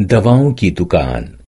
दवाओं की दुकान।